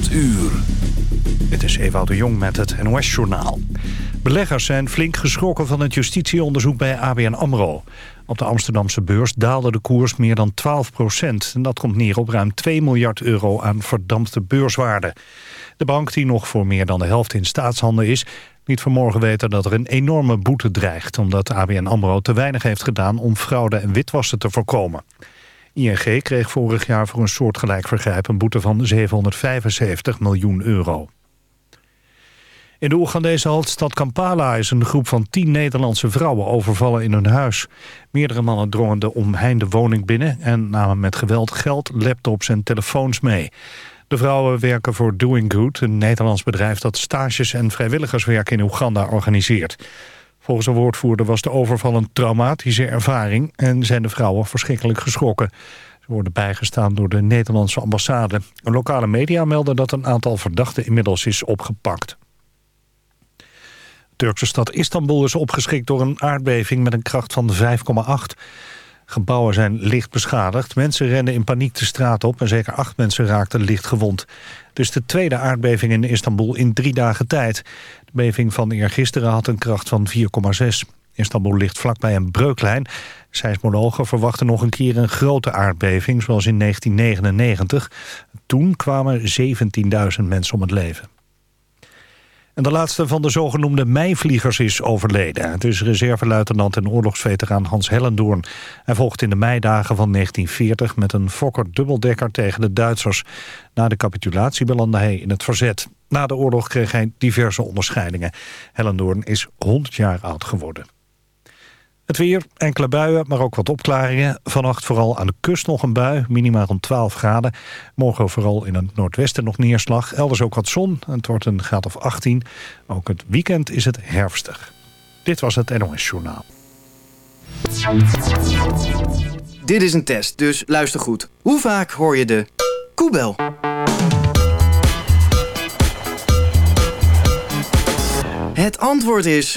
8 uur. Het is Ewout de Jong met het NOS-journaal. Beleggers zijn flink geschrokken van het justitieonderzoek bij ABN AMRO. Op de Amsterdamse beurs daalde de koers meer dan 12 procent. En dat komt neer op ruim 2 miljard euro aan verdampte beurswaarde. De bank, die nog voor meer dan de helft in staatshanden is... liet vanmorgen weten dat er een enorme boete dreigt... omdat ABN AMRO te weinig heeft gedaan om fraude en witwassen te voorkomen. ING kreeg vorig jaar voor een soortgelijk vergrijp een boete van 775 miljoen euro. In de Oegandese hoofdstad Kampala is een groep van tien Nederlandse vrouwen overvallen in hun huis. Meerdere mannen drongen de omheinde woning binnen en namen met geweld geld, laptops en telefoons mee. De vrouwen werken voor Doing Good, een Nederlands bedrijf dat stages en vrijwilligerswerk in Oeganda organiseert. Volgens een woordvoerder was de overval een traumatische ervaring en zijn de vrouwen verschrikkelijk geschrokken. Ze worden bijgestaan door de Nederlandse ambassade. Lokale media melden dat een aantal verdachten inmiddels is opgepakt. De Turkse stad Istanbul is opgeschikt door een aardbeving met een kracht van 5,8. Gebouwen zijn licht beschadigd. Mensen rennen in paniek de straat op en zeker acht mensen raakten licht gewond. Is de tweede aardbeving in Istanbul in drie dagen tijd. De beving van eergisteren had een kracht van 4,6. Istanbul ligt vlakbij een breuklijn. Seismologen verwachten nog een keer een grote aardbeving, zoals in 1999. Toen kwamen 17.000 mensen om het leven. En de laatste van de zogenoemde meivliegers is overleden. Het is reserveluitenant en oorlogsveteraan Hans Hellendoorn. Hij volgt in de meidagen van 1940 met een Fokker dubbeldekker tegen de Duitsers. Na de capitulatie belandde hij in het verzet. Na de oorlog kreeg hij diverse onderscheidingen. Hellendoorn is 100 jaar oud geworden. Het weer, enkele buien, maar ook wat opklaringen. Vannacht vooral aan de kust nog een bui, minimaal rond 12 graden. Morgen vooral in het noordwesten nog neerslag. Elders ook wat zon, het wordt een graad of 18. Ook het weekend is het herfstig. Dit was het NOS Journaal. Dit is een test, dus luister goed. Hoe vaak hoor je de koebel? Het antwoord is...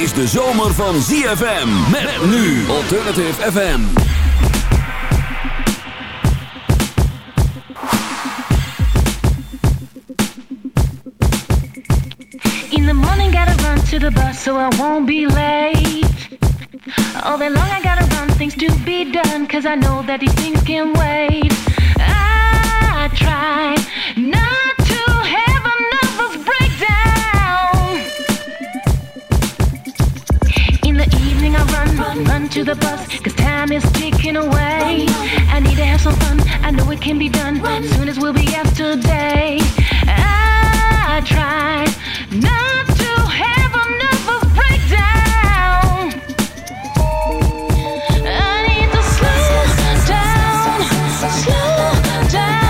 is de zomer van ZFM. Met nu Alternative FM. In the morning gotta run to the bus so I won't be late. All day long I gotta run things to be done cause I know that these things can wait. I try not run to the bus, cause time is ticking away. I need to have some fun, I know it can be done. Soon as we'll be yesterday. I try not to have another breakdown. I need to slow down, slow down,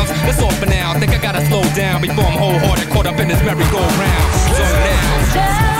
grounds? That's all for now. Think I gotta slow down before I'm wholehearted, caught up in this merry-go-round. So now.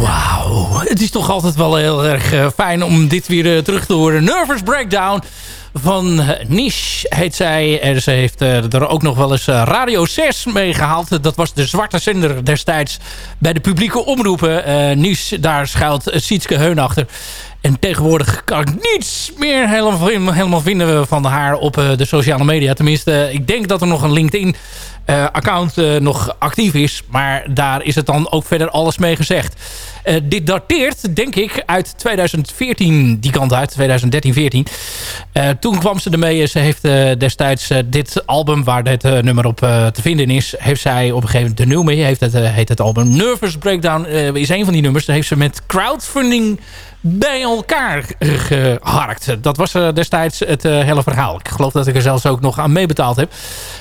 Wauw, het is toch altijd wel heel erg uh, fijn om dit weer uh, terug te horen. Nervous Breakdown van uh, Niche heet zij. En ze heeft er ook nog wel eens Radio 6 mee gehaald. Dat was de zwarte zender destijds bij de publieke omroepen. Niche, daar schuilt Sietske Heun achter. En tegenwoordig kan ik niets meer helemaal, helemaal vinden van haar op de sociale media. Tenminste, ik denk dat er nog een LinkedIn uh, account uh, nog actief is. Maar daar is het dan ook verder alles mee gezegd. Uh, dit dateert, denk ik, uit 2014, die kant uit, 2013, 14. toen kwam ze ermee, ze heeft destijds dit album, waar dit nummer op te vinden is, heeft zij op een gegeven moment de nieuw mee, heeft het, heet het album Nervous Breakdown, is een van die nummers. Daar heeft ze met crowdfunding bij elkaar geharkt. Dat was uh, destijds het uh, hele verhaal. Ik geloof dat ik er zelfs ook nog aan meebetaald heb.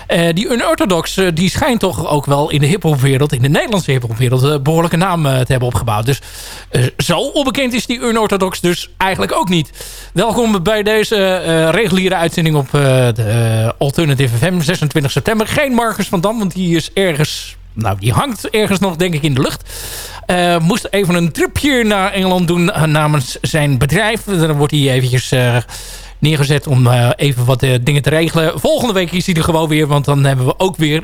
Uh, die Unorthodox die schijnt toch ook wel in de hiphopwereld... in de Nederlandse hiphopwereld een behoorlijke naam te hebben opgebouwd. Dus zo onbekend is die Unorthodox dus eigenlijk ook niet. Welkom bij deze reguliere uitzending op de Alternative FM 26 september. Geen Marcus van Dam, want die is ergens... Nou, die hangt ergens nog, denk ik, in de lucht. Uh, moest even een tripje naar Engeland doen uh, namens zijn bedrijf. Dan wordt hij eventjes uh, neergezet om even wat dingen te regelen. Volgende week is hij er gewoon weer, want dan hebben we ook weer...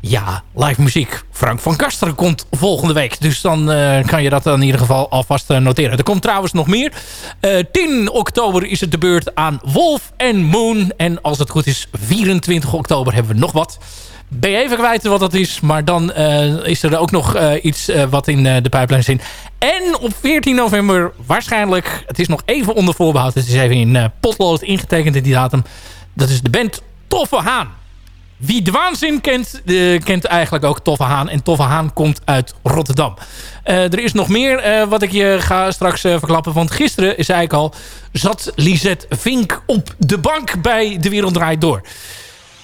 Ja, live muziek. Frank van Kasteren komt volgende week. Dus dan kan je dat in ieder geval alvast noteren. Er komt trouwens nog meer. 10 oktober is het de beurt aan Wolf en Moon. En als het goed is, 24 oktober hebben we nog wat ben even kwijt wat dat is. Maar dan uh, is er ook nog uh, iets uh, wat in de pijplijn zit. En op 14 november waarschijnlijk... Het is nog even onder voorbehoud. Het is even in potlood ingetekend in die datum. Dat is de band Toffe Haan. Wie de waanzin kent, kent eigenlijk ook Toffe Haan. En Toffe Haan komt uit Rotterdam. er is nog meer wat ik je ga straks verklappen. Want gisteren, is eigenlijk al, zat Lisette Vink op de bank bij De Wereld Draait Door.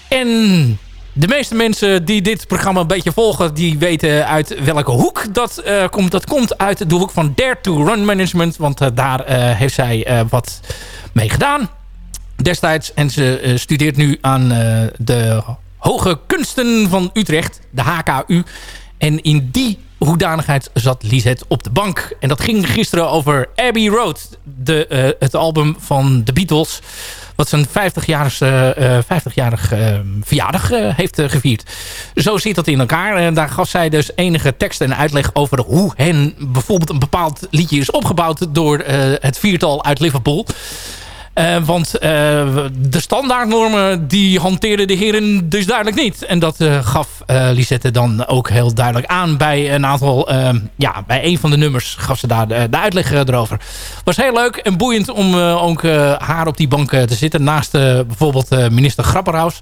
En de meeste mensen die dit programma een beetje volgen... die weten uit welke hoek dat uh, komt. Dat komt uit de hoek van Dare to Run Management. Want uh, daar uh, heeft zij wat mee gedaan destijds. En ze studeert nu aan de Hoge Kunsten van Utrecht. De HKU. En in die hoedanigheid zat Lisette op de bank. En dat ging gisteren over Abbey Road. De, het album van de Beatles wat zijn 50-jarig 50 uh, uh, verjaardag heeft gevierd. Zo zit dat in elkaar. En daar gaf zij dus enige teksten en uitleg over hoe hen bijvoorbeeld een bepaald liedje is opgebouwd door het viertal uit Liverpool. Uh, want uh, de standaardnormen die hanteerden de heren dus duidelijk niet. En dat uh, gaf Lisette dan ook heel duidelijk aan bij een aantal... Ja, bij een van de nummers gaf ze daar de, de uitleg erover. Was heel leuk en boeiend om ook haar op die bank te zitten. Naast bijvoorbeeld minister Grapperhaus.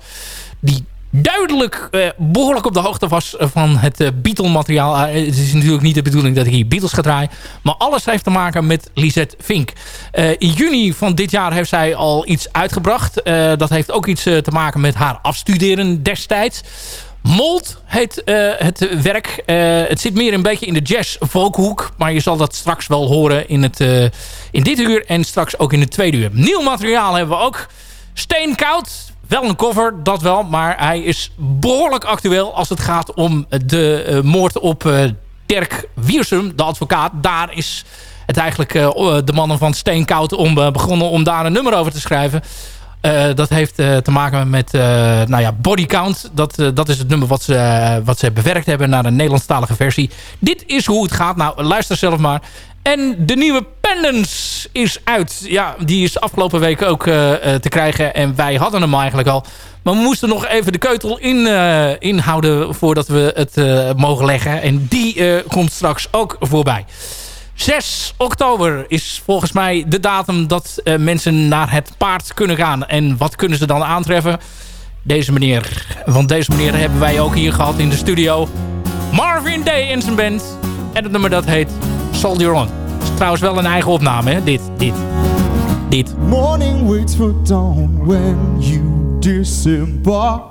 Die duidelijk uh, behoorlijk op de hoogte was van het uh, Beatle-materiaal. Het is natuurlijk niet de bedoeling dat ik hier Beatles ga draaien. Maar alles heeft te maken met Lisette Fink. in juni van dit jaar heeft zij al iets uitgebracht. dat heeft ook iets te maken met haar afstuderen destijds. Mold heet het werk. het zit meer een beetje in de jazz-folkhoek. Maar je zal dat straks wel horen in, het, in dit uur en straks ook in het tweede uur. Nieuw materiaal hebben we ook. Steenkoud. Wel een cover, dat wel. Maar hij is behoorlijk actueel als het gaat om de moord op Dirk Wiersum, de advocaat. Daar is het eigenlijk de mannen van Steenkoud om begonnen om daar een nummer over te schrijven. Dat heeft te maken met nou ja, Body Count. Dat, dat is het nummer wat ze, wat ze bewerkt hebben naar een Nederlandstalige versie. Dit is hoe het gaat. Nou, luister zelf maar. En de nieuwe Pendants is uit. Ja, die is afgelopen week ook te krijgen. En wij hadden hem eigenlijk al. Maar we moesten nog even de keutel in, inhouden voordat we het mogen leggen. En die komt straks ook voorbij. 6 oktober is volgens mij de datum dat mensen naar het paard kunnen gaan. En wat kunnen ze dan aantreffen? Deze meneer. Want deze meneer hebben wij ook hier gehad in de studio. Marvin Day en zijn band. En het nummer dat heet Soldier On. is trouwens wel een eigen opname, hè? Dit, dit, dit. Morning waits for dawn when you disembark.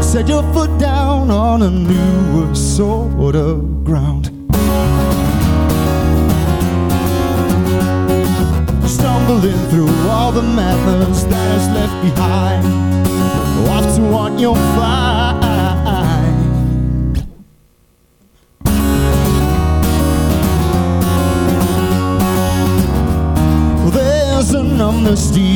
set your foot down on a newer sort of ground. Stumbling through all the madness that is left behind, off to what you'll find. A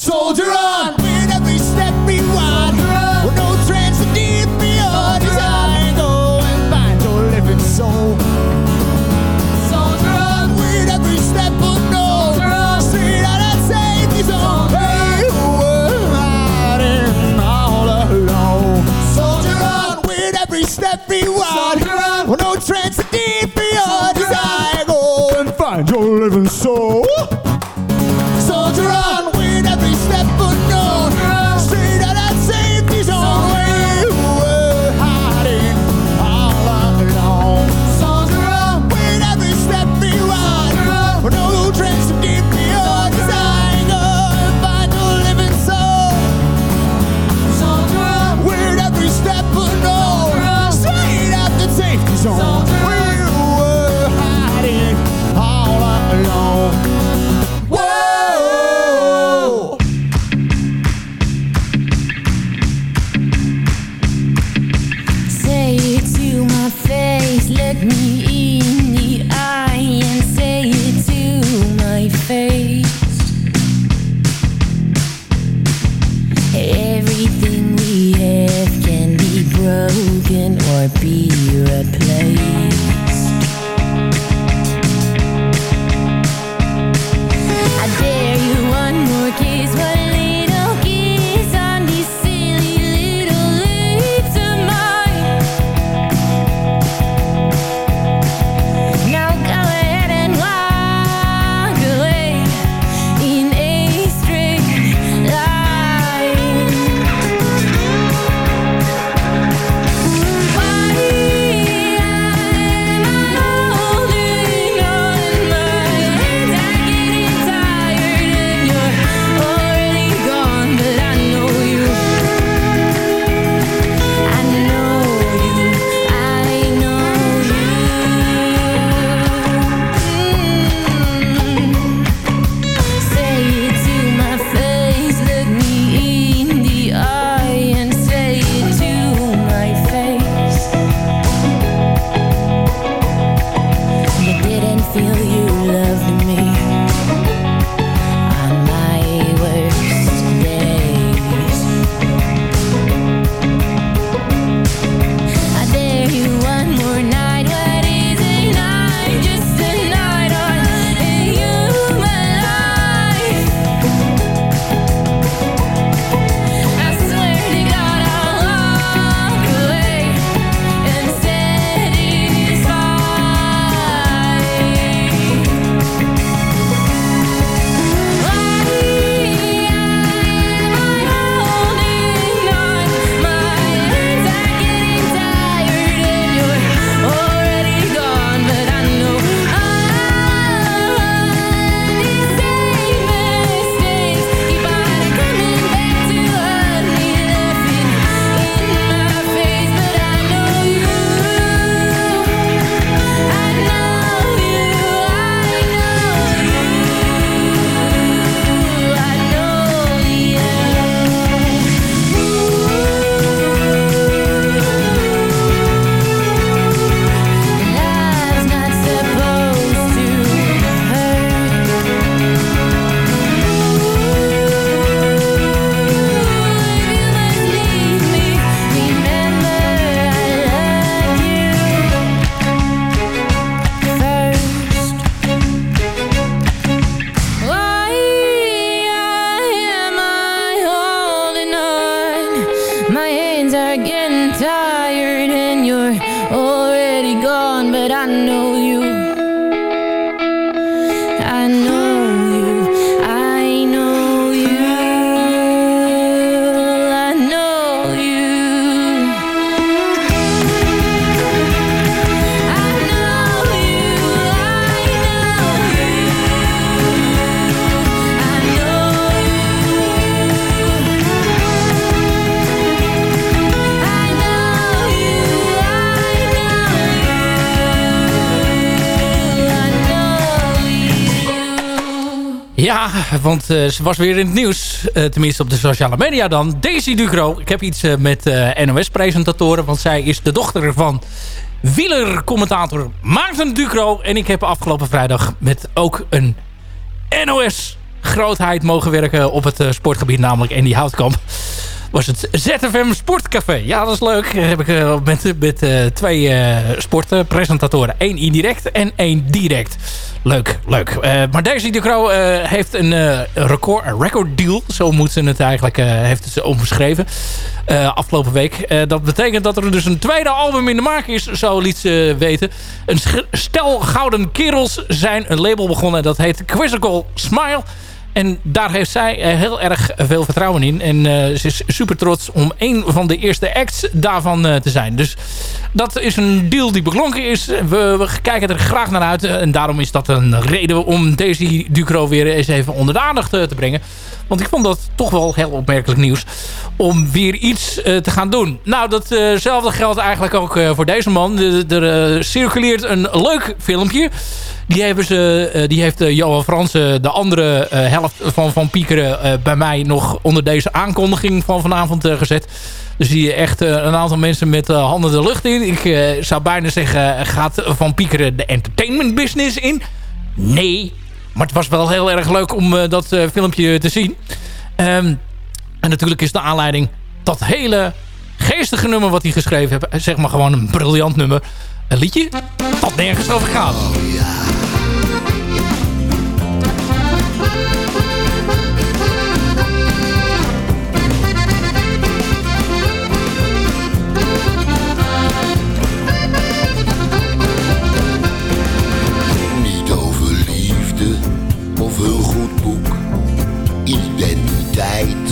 Soldier want eh, ze was weer in het nieuws. eh, tenminste op de sociale media dan. Daisy Ducro. Ik heb iets eh, met NOS-presentatoren. Want zij is de dochter van wielercommentator Maarten Ducro. En ik heb afgelopen vrijdag met ook een NOS-grootheid mogen werken op het sportgebied. Namelijk Andy Houtkamp. Was het ZFM Sportcafé. Ja, dat is leuk. Heb ik eh, met, met eh, twee eh, sportpresentatoren. Eén indirect en één direct. Leuk, leuk. Eh, maar Daisy de Croo heeft een record, record deal. Zo moet ze het eigenlijk, heeft het ze omschreven. afgelopen week. Dat betekent dat er dus een tweede album in de maak is. Zo liet ze weten. Een stel gouden kerels zijn een label begonnen. En dat heet Quizzical Smile. En daar heeft zij eh, heel erg veel vertrouwen in. En eh, ze is super trots om een van de eerste acts daarvan eh, te zijn. Dus dat is een deal die beklonken is. We, we kijken er graag naar uit. En daarom is dat een reden om Daisy Ducro weer eens even onder de aandacht te brengen. Want ik vond dat toch wel heel opmerkelijk nieuws. Om weer iets te gaan doen. Nou, datzelfde geldt eigenlijk ook voor deze man. Er circuleert een leuk filmpje. Die, hebben ze, eh, die heeft eh, Johan Fransen, de andere eh, helft van Van Piekeren... eh, bij mij nog onder deze aankondiging van vanavond eh, gezet. Dus die echt eh, een aantal mensen met eh, handen de lucht in. Ik eh, zou bijna zeggen, gaat Van Piekeren de entertainment business in? Nee, maar het was wel heel erg leuk om eh, dat eh, filmpje te zien. Ehm, en natuurlijk is de aanleiding dat hele geestige nummer wat hij geschreven heeft. Zeg maar gewoon een briljant nummer. Een liedje dat nergens over gaat. Niet over liefde of een goed boek, identiteit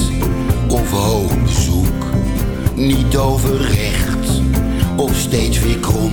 of hoog bezoek. Niet over recht of steeds weer krom,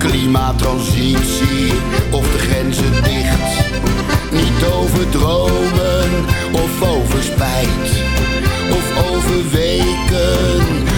Klimaattransitie of de grenzen dicht. Niet over dromen of over spijt. Of over weken,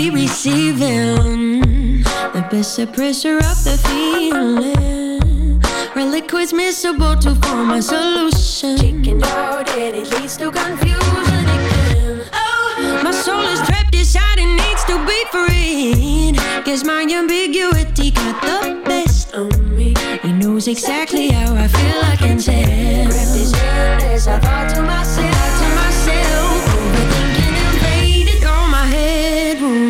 be receiving, the best suppressor of the feeling. Reliquids miscible to form a solution. Chicken out, and it leads to confusion again. Oh, my soul is trapped inside and needs to be freed. Guess my ambiguity got the best of me. He knows exactly how I feel, I can tell. Grab his hand as I thought to myself.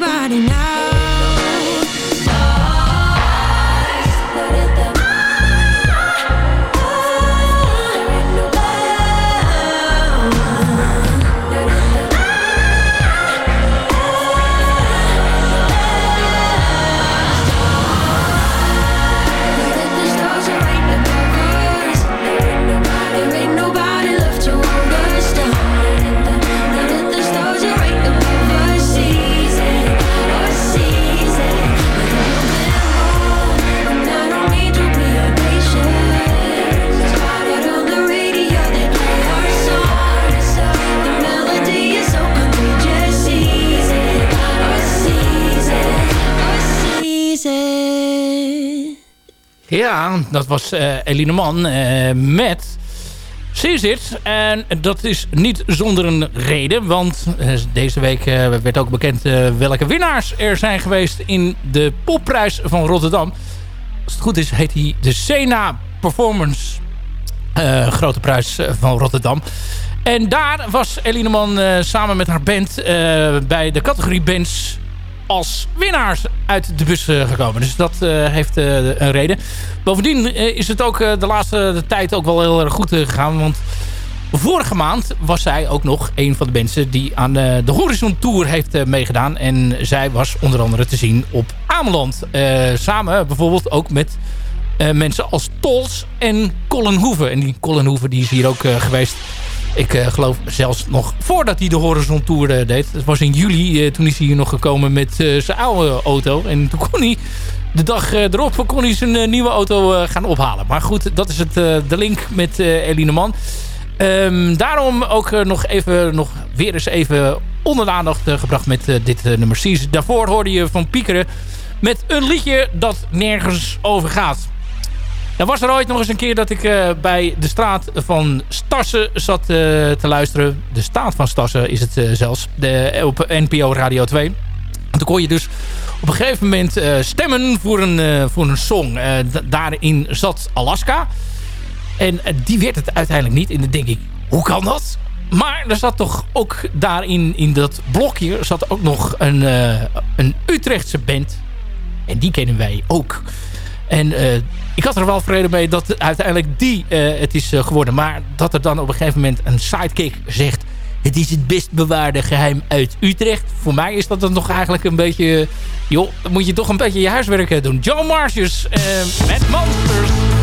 anybody now. Ja, dat was eh Eline Man eh, met Seize It. En dat is niet zonder een reden. Want eh, deze week eh, werd ook bekend eh, welke winnaars er zijn geweest in de popprijs van Rotterdam. Als het goed is, heet hij de Sena Performance eh, Grote Prijs eh, van Rotterdam. En daar was Eline Man eh, samen met haar band eh, bij de categorie bands als winnaars uit de bus eh, gekomen. Dus dat eh, heeft eh, een reden. Bovendien is het ook de laatste tijd ook wel heel erg goed gegaan. Want vorige maand was zij ook nog een van de mensen die aan de Horizon Tour heeft meegedaan. En zij was onder andere te zien op Ameland. Samen bijvoorbeeld ook met mensen als Tols en Colin Hoeven. En die Colin Hoeven die is hier ook geweest. Ik eh, geloof zelfs nog voordat hij de Horizon Tour eh, deed. Dat was in juli. eh, toen is hij hier nog gekomen met zijn oude auto. En toen kon hij de dag erop kon hij zijn nieuwe auto gaan ophalen. Maar goed, dat is het, de link met Eline Man. Ehm, daarom ook nog even, nog weer eens even onder de aandacht gebracht met dit nummer Seas. Daarvoor hoorde je van Piekeren met een liedje dat nergens over gaat. Dan was er ooit nog eens een keer dat ik bij de straat van Stassen zat te luisteren. De staat van Stassen is het zelfs. De, op NPO Radio 2. En toen kon je dus op een gegeven moment stemmen voor een, voor een song. daarin zat Alaska. En die werd het uiteindelijk niet. En dan denk ik, hoe kan dat? Maar er zat toch ook daarin, in dat blokje, zat ook nog een, een Utrechtse band. En die kennen wij ook. En uh, ik had er wel vrede mee dat uiteindelijk die uh, het is geworden. Maar dat er dan op een gegeven moment een sidekick zegt... het is het best bewaarde geheim uit Utrecht. Voor mij is dat dan nog eigenlijk een beetje... joh, dan moet je toch een beetje je huiswerk doen. Joe Marcius met Monsters.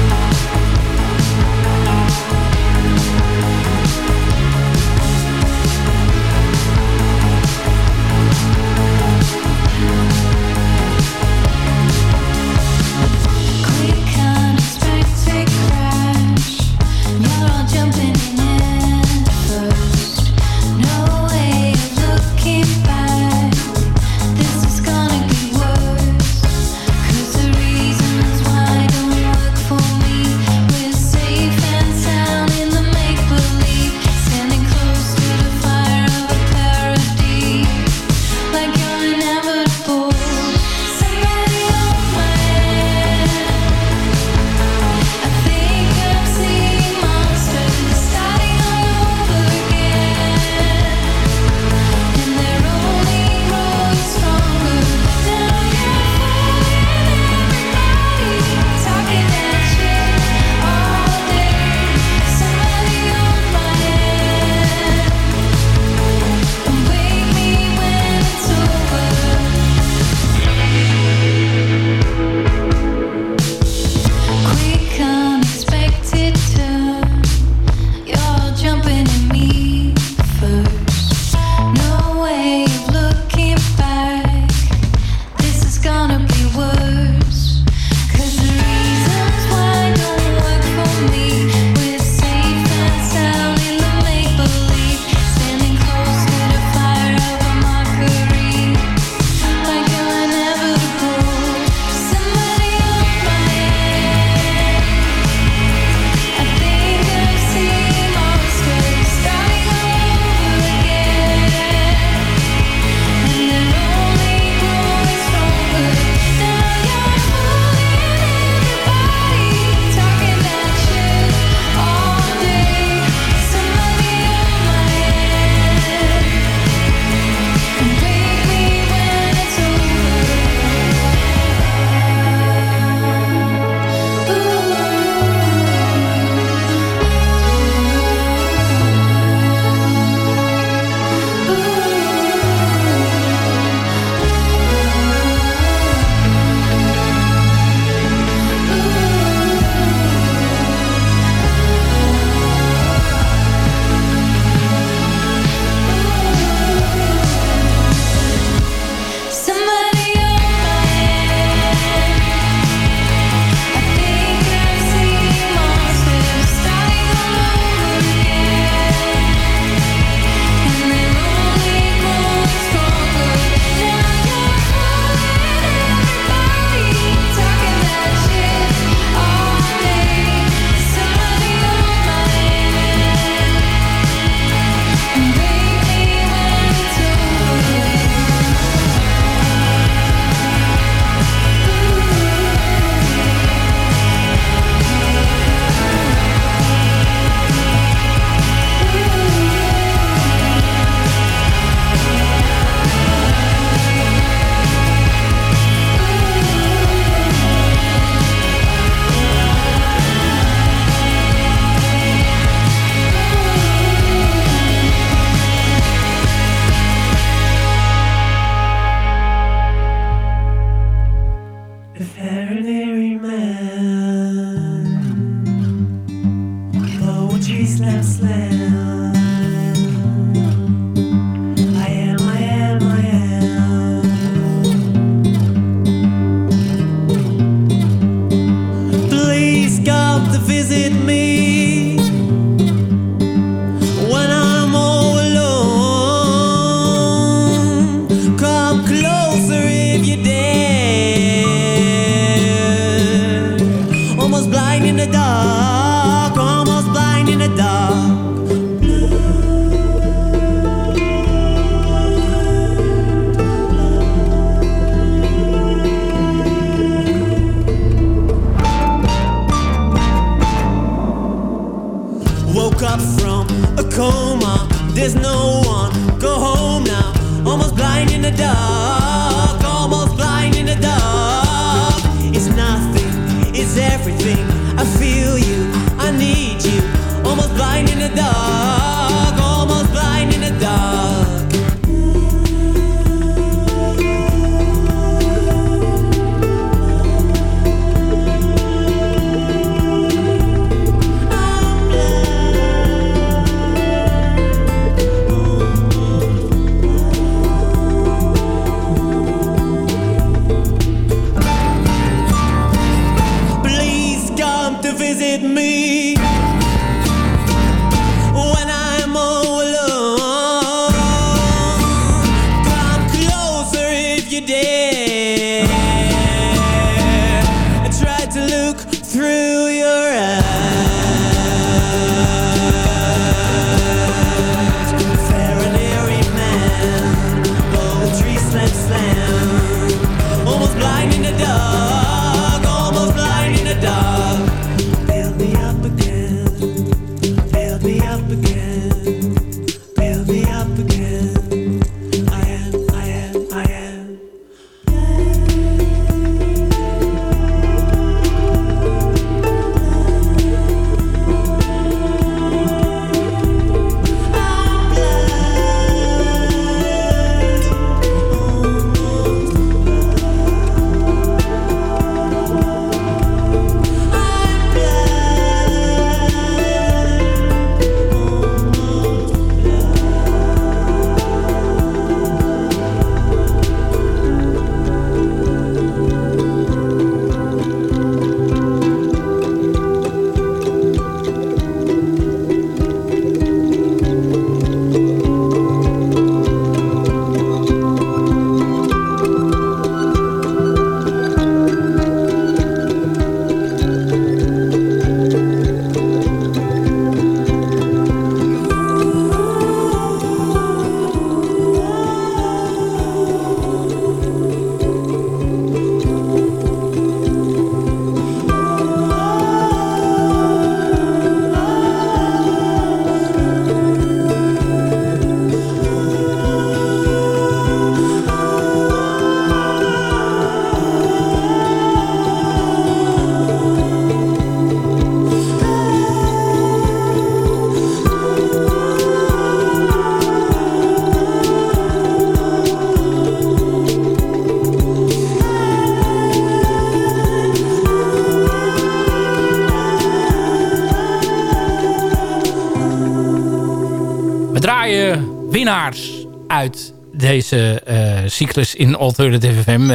Winnaars uit deze eh, cyclus in Alternative FM. eh,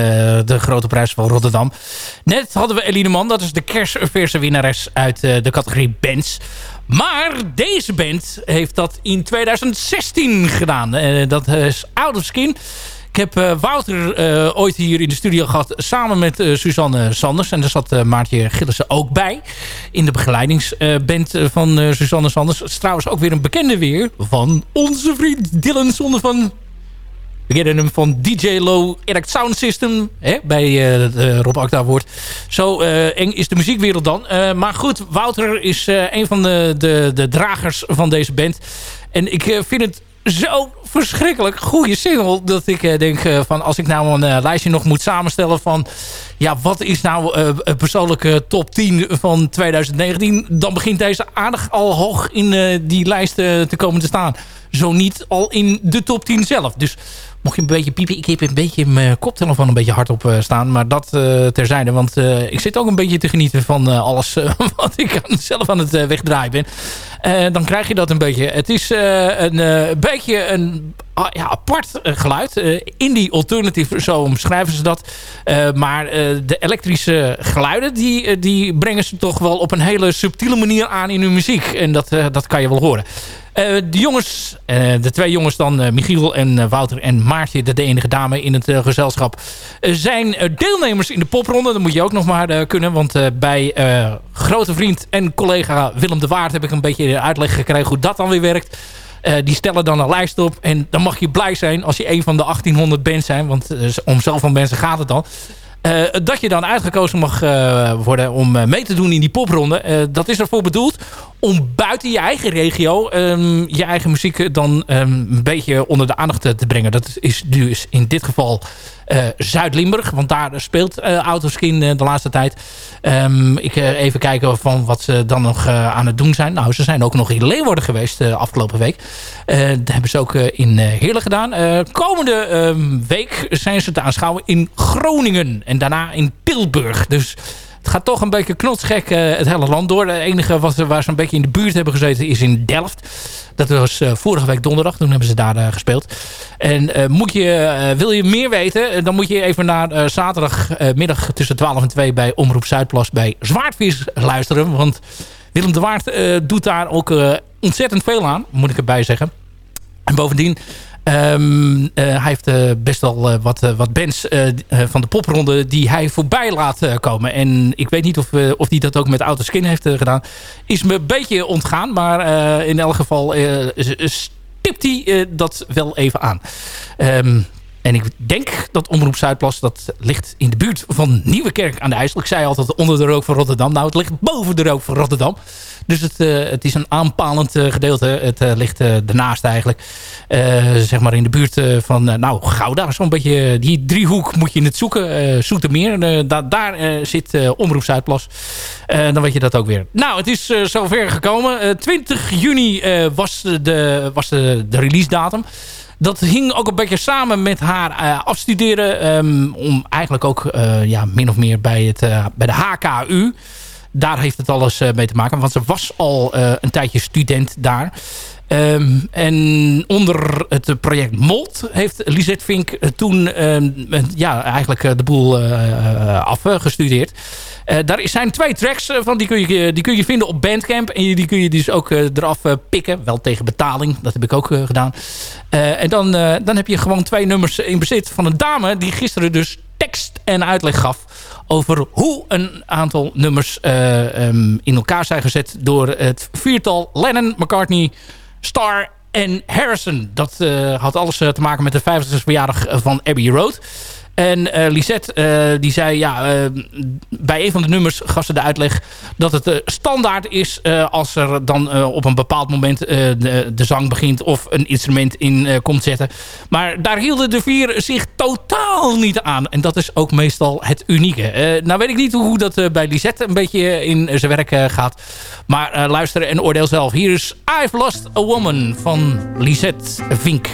de grote prijs van Rotterdam. Net hadden we Eline Man. Dat is de kerstverse winnares uit eh, de categorie bands. Maar deze band heeft dat in 2016 gedaan. Dat is Out of Skin. Heb eh, Wouter eh, ooit hier in de studio gehad... samen met eh, Suzanne Sanders. En daar zat Maartje Gillissen ook bij. In de begeleidingsband van Suzanne Sanders. Het is trouwens ook weer een bekende weer... van onze vriend Dylan Zonde van... We kennen hem van DJ Low Erect Sound System. Hè, bij eh de Rob Akda woord. Zo eng is de muziekwereld dan. Maar goed, Wouter is een van de, de, de dragers van deze band. En ik vind het zo verschrikkelijk goede single... dat ik eh, denk eh, van als ik nou een eh, lijstje nog moet samenstellen van... ja, wat is nou persoonlijke top 10 van 2019... dan begint deze aardig al hoog in die lijst te komen te staan. Zo niet al in de top 10 zelf. Dus mocht je een beetje piepen... ik heb een beetje mijn koptelefoon een beetje hard op staan... maar dat terzijde, want ik zit ook een beetje te genieten van alles... wat ik zelf aan het wegdraaien ben. Dan krijg je dat een beetje. Het is een beetje een ah, ja, apart eh, geluid. Eh, indie alternative, zo omschrijven ze dat. Eh, maar de elektrische geluiden, die, die brengen ze toch wel op een hele subtiele manier aan in hun muziek. En dat, dat kan je wel horen. De jongens, de twee jongens dan, Michiel en Wouter en Maartje, de, enige dame in het gezelschap, zijn deelnemers in de popronde. Dat moet je ook nog maar kunnen, want bij grote vriend en collega Willem de Waard heb ik een beetje uitleg gekregen hoe dat dan weer werkt. Eh, die stellen dan een lijst op en dan mag je blij zijn als je een van de 1800 bands zijn, want eh, om zoveel mensen gaat het dan. Eh, dat je dan uitgekozen mag worden om mee te doen in die popronde. Dat is ervoor bedoeld om buiten je eigen regio ehm, je eigen muziek dan ehm, een beetje onder de aandacht te, brengen. Dat is dus in dit geval Zuid-Limburg. Want daar speelt eh Autoskin eh, de laatste tijd. Ehm, ik eh, even kijken van wat ze dan nog eh, aan het doen zijn. Nou, ze zijn ook nog in Leeuwarden geweest uh, afgelopen week. Dat hebben ze ook in Heerlen gedaan. Komende ehm, week zijn ze te aanschouwen in Groningen. En daarna in Tilburg. Dus het gaat toch een beetje knotsgek uh, het hele land door. De enige waar ze een beetje in de buurt hebben gezeten is in Delft. Dat was uh, vorige week donderdag. Toen hebben ze daar uh, gespeeld. En moet je, wil je meer weten, dan moet je even naar zaterdagmiddag tussen 12 en 2 bij Omroep Zuidplas bij Zwaardvis luisteren. Want Willem de Waard doet daar ook ontzettend veel aan, moet ik erbij zeggen. En bovendien Um, uh, hij heeft uh, best wel uh, wat, bands van de popronde die hij voorbij laat komen. En ik weet niet of hij of dat ook met Autoskin heeft gedaan. Is me een beetje ontgaan. Maar in elk geval stipt hij dat wel even aan. Um, en ik denk dat Omroep Zuidplas, dat ligt in de buurt van Nieuwekerk aan de IJssel. Ik zei altijd onder de rook van Rotterdam. Nou, het ligt boven de rook van Rotterdam. Dus het, uh, het is een aanpalend uh, gedeelte. Het uh, ligt ernaast eigenlijk. zeg maar in de buurt van, nou, Gouda. Zo'n beetje die driehoek moet je het zoeken. Zoetermeer. Da daar zit Omroep Zuidplas. dan weet je dat ook weer. Nou, het is zover gekomen. 20 juni was, de, was de, release datum. Dat hing ook een beetje samen met haar afstuderen. Um, om eigenlijk ook ja, min of meer bij, het, bij de HKU. Daar heeft het alles mee te maken. Want ze was al een tijdje student daar. Um, en onder het project MOLT heeft Lisette Vink toen um, ja, eigenlijk de boel afgestudeerd. Uh, daar zijn twee tracks van, die kun, je, die kun je vinden op Bandcamp. En die kun je dus ook eraf pikken. Wel tegen betaling, dat heb ik ook gedaan. en dan, dan heb je gewoon twee nummers in bezit van een dame... die gisteren dus tekst en uitleg gaf... over hoe een aantal nummers um, in elkaar zijn gezet... door het viertal Lennon, McCartney, Starr en Harrison. Dat had alles te maken met de 50ste verjaardag van Abbey Road... En uh, Lisette uh, die zei, ja, uh, bij een van de nummers gaf ze de uitleg dat het standaard is als er dan op een bepaald moment de, de, zang begint of een instrument in komt zetten. Maar daar hielden de vier zich totaal niet aan. En dat is ook meestal het unieke. nou weet ik niet hoe dat bij Lisette een beetje in zijn werk gaat. Maar luister en oordeel zelf. Hier is I've Lost a Woman van Lisette Vink.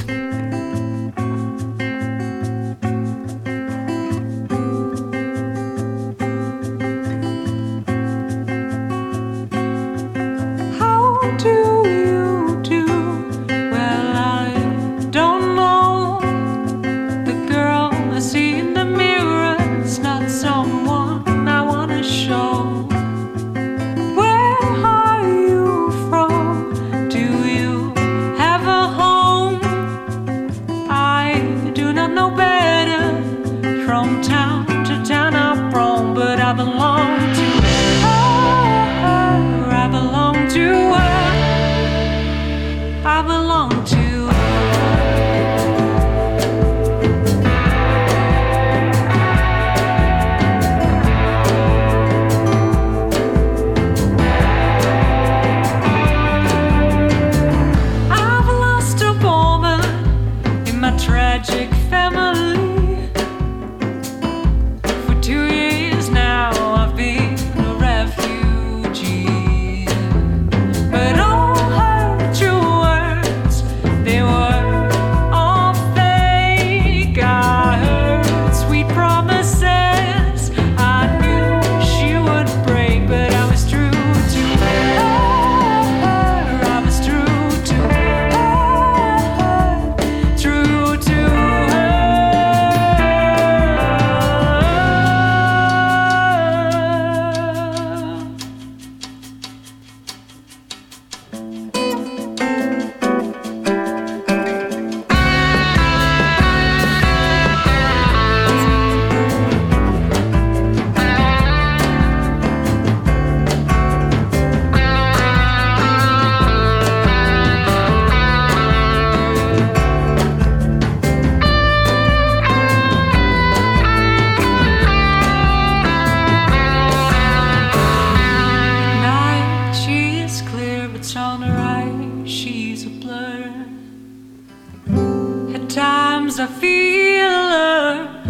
i a feeler.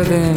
Working for the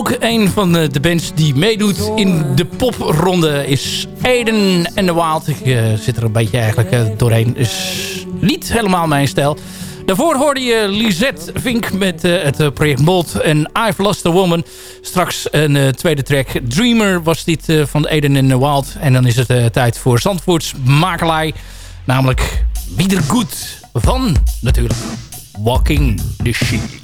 ook een van de, de bands die meedoet in de popronde is Eden and the Wild. Ik eh, zit er een beetje eigenlijk eh, doorheen. Is niet helemaal mijn stijl. Daarvoor hoorde je Lisette Vink met eh, het project Mold en I've Lost a Woman. Straks een tweede track. Dreamer was dit van Eden and the Wild. En dan is het tijd voor Zandvoorts makelij. Namelijk Wiedergoed van natuurlijk Walking the Sheep.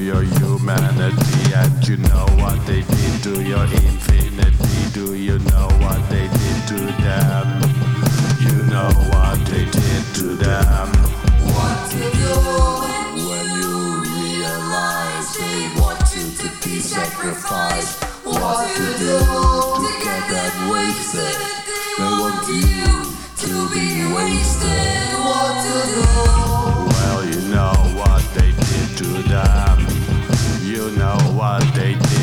your humanity? And you know what they did to your infinity? Do you know what they did to them? You know what they did to them. What to do when you realize they want you to be sacrificed? What to do to get that wasted? They want you to be wasted. What to do? Well, you know what they did to them what they did.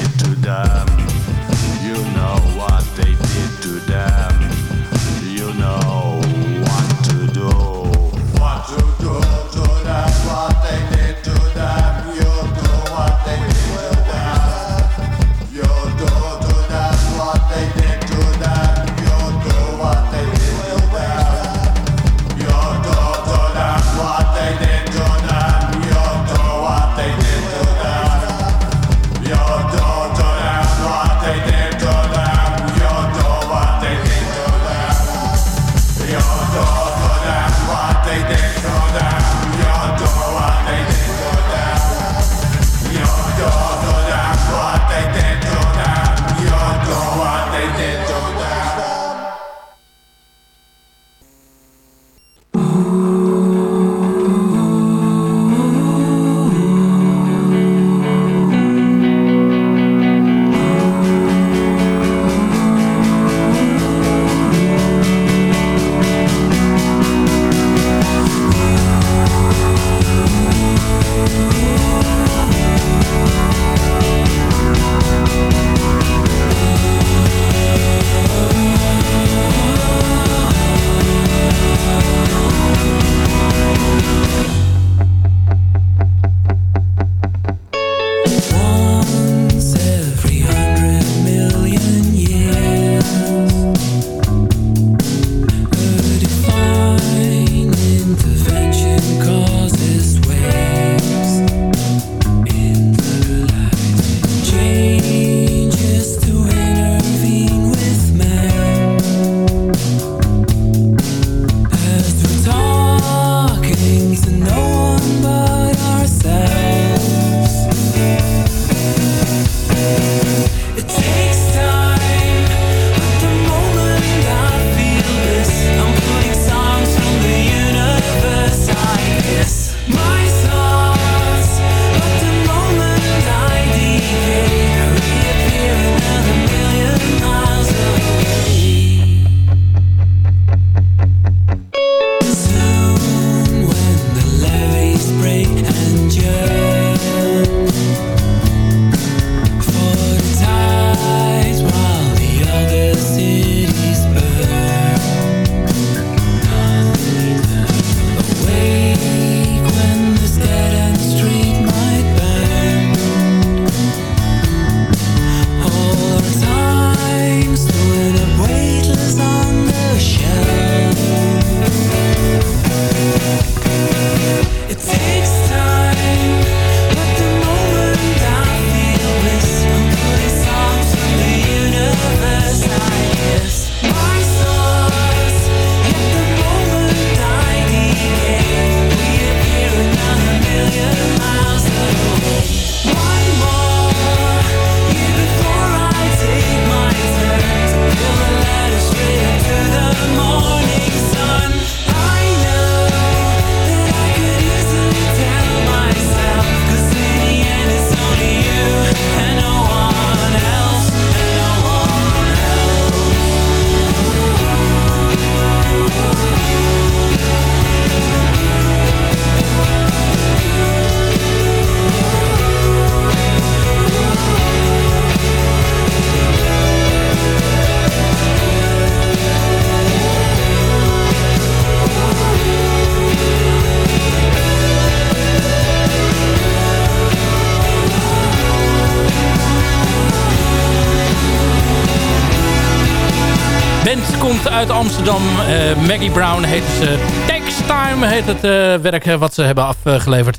Amsterdam. Eh, Maggie Brown heet ze. Takes Time heet het eh, werk wat ze hebben afgeleverd.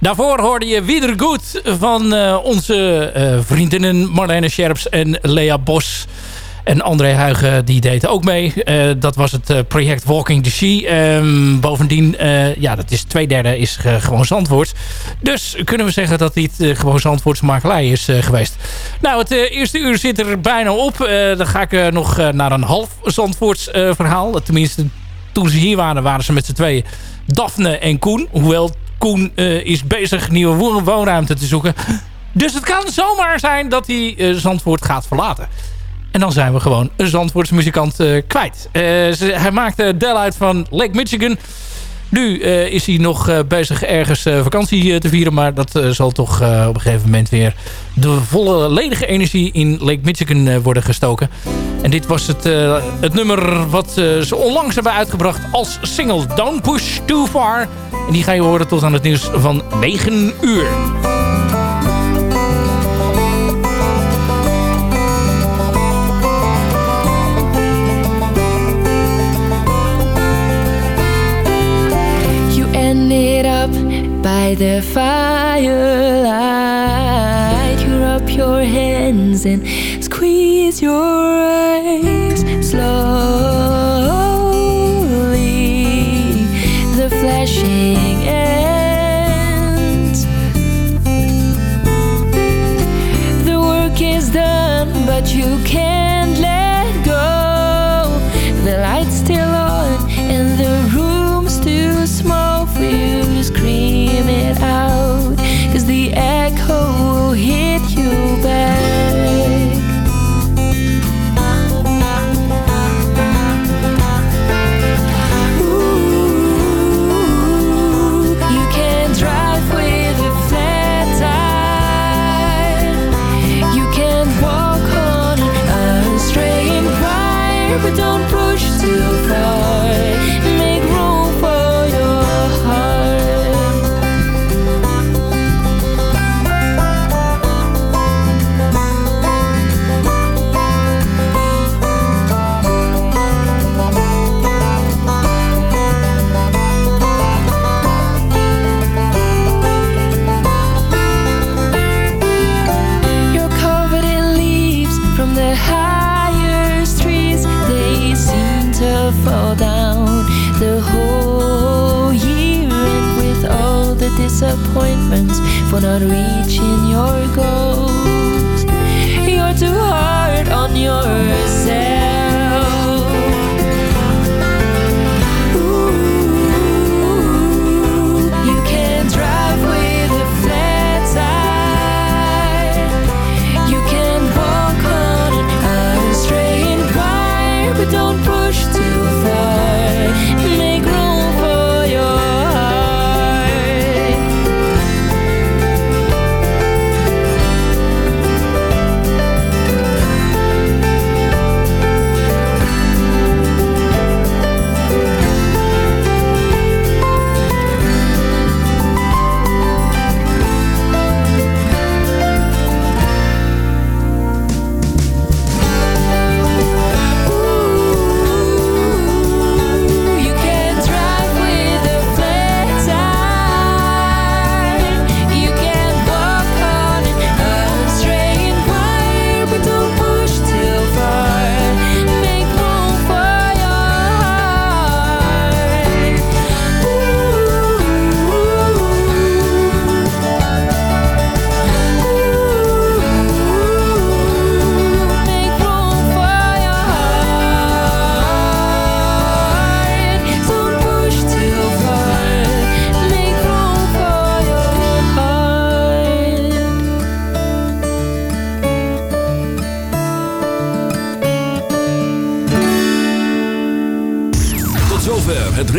Daarvoor hoorde je Wieder Goed van eh, onze vriendinnen Marlene Scherps en Lea Bos. En André Huigen die deed ook mee. Eh, dat was het eh, project Walking the Sea. Ehm, bovendien, eh, ja, dat is twee derde is gewoon Zandvoort. Dus kunnen we zeggen dat dit gewoon Zandvoortse makelij is geweest. Nou, het eerste uur zit er bijna op. Dan ga ik nog naar een half Zandvoorts verhaal. Tenminste, toen ze hier waren, waren ze met z'n tweeën Daphne en Koen. Hoewel Koen is bezig nieuwe wo- woonruimte te zoeken. Dus het kan zomaar zijn dat hij Zandvoort gaat verlaten. En dan zijn we gewoon een Zandvoortse muzikant eh, kwijt. Eh, hij maakte deel uit van Lake Michigan. Nu eh, is hij nog eh, bezig ergens eh, vakantie eh, te vieren. Maar dat eh, zal toch eh, op een gegeven moment weer de volle ledige energie in Lake Michigan eh, worden gestoken. En dit was het, eh, het nummer wat eh, ze onlangs hebben uitgebracht als single Don't Push Too Far. En die ga je horen tot aan het nieuws van 9 uur. By the firelight. You rub your hands and squeeze your eyes slowly. The flashing reaching your goals, you're too hard on yourself.